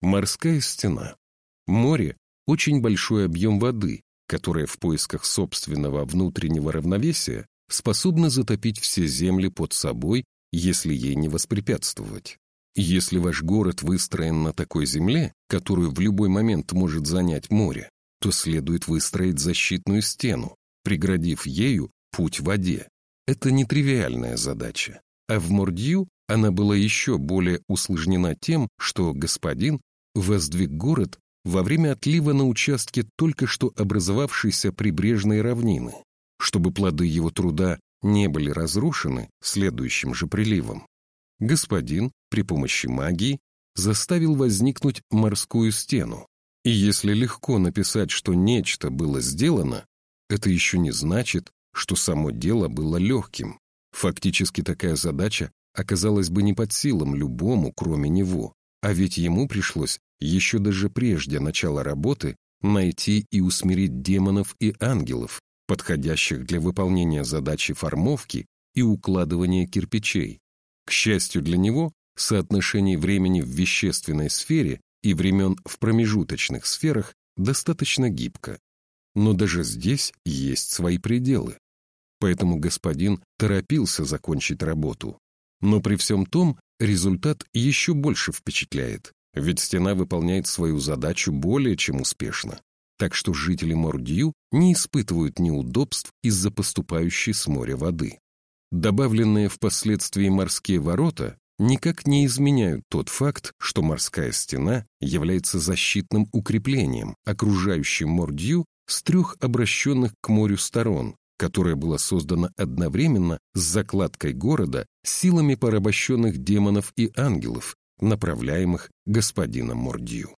Морская стена. Море – очень большой объем воды, которая в поисках собственного внутреннего равновесия способна затопить все земли под собой, если ей не воспрепятствовать. Если ваш город выстроен на такой земле, которую в любой момент может занять море, то следует выстроить защитную стену, преградив ею путь в воде. Это нетривиальная задача. А в Мордью она была еще более усложнена тем, что господин воздвиг город во время отлива на участке только что образовавшейся прибрежной равнины, чтобы плоды его труда не были разрушены следующим же приливом. Господин при помощи магии заставил возникнуть морскую стену. И если легко написать, что нечто было сделано, это еще не значит, что само дело было легким. Фактически такая задача оказалась бы не под силам любому, кроме него. А ведь ему пришлось еще даже прежде начала работы найти и усмирить демонов и ангелов, подходящих для выполнения задачи формовки и укладывания кирпичей. К счастью для него, соотношение времени в вещественной сфере и времен в промежуточных сферах достаточно гибко. Но даже здесь есть свои пределы. Поэтому господин торопился закончить работу. Но при всем том результат еще больше впечатляет, ведь стена выполняет свою задачу более чем успешно. Так что жители Мордью не испытывают неудобств из-за поступающей с моря воды. Добавленные впоследствии морские ворота никак не изменяют тот факт, что морская стена является защитным укреплением, окружающим Мордью с трех обращенных к морю сторон, которое было создано одновременно с закладкой города силами порабощенных демонов и ангелов, направляемых господином Мордью.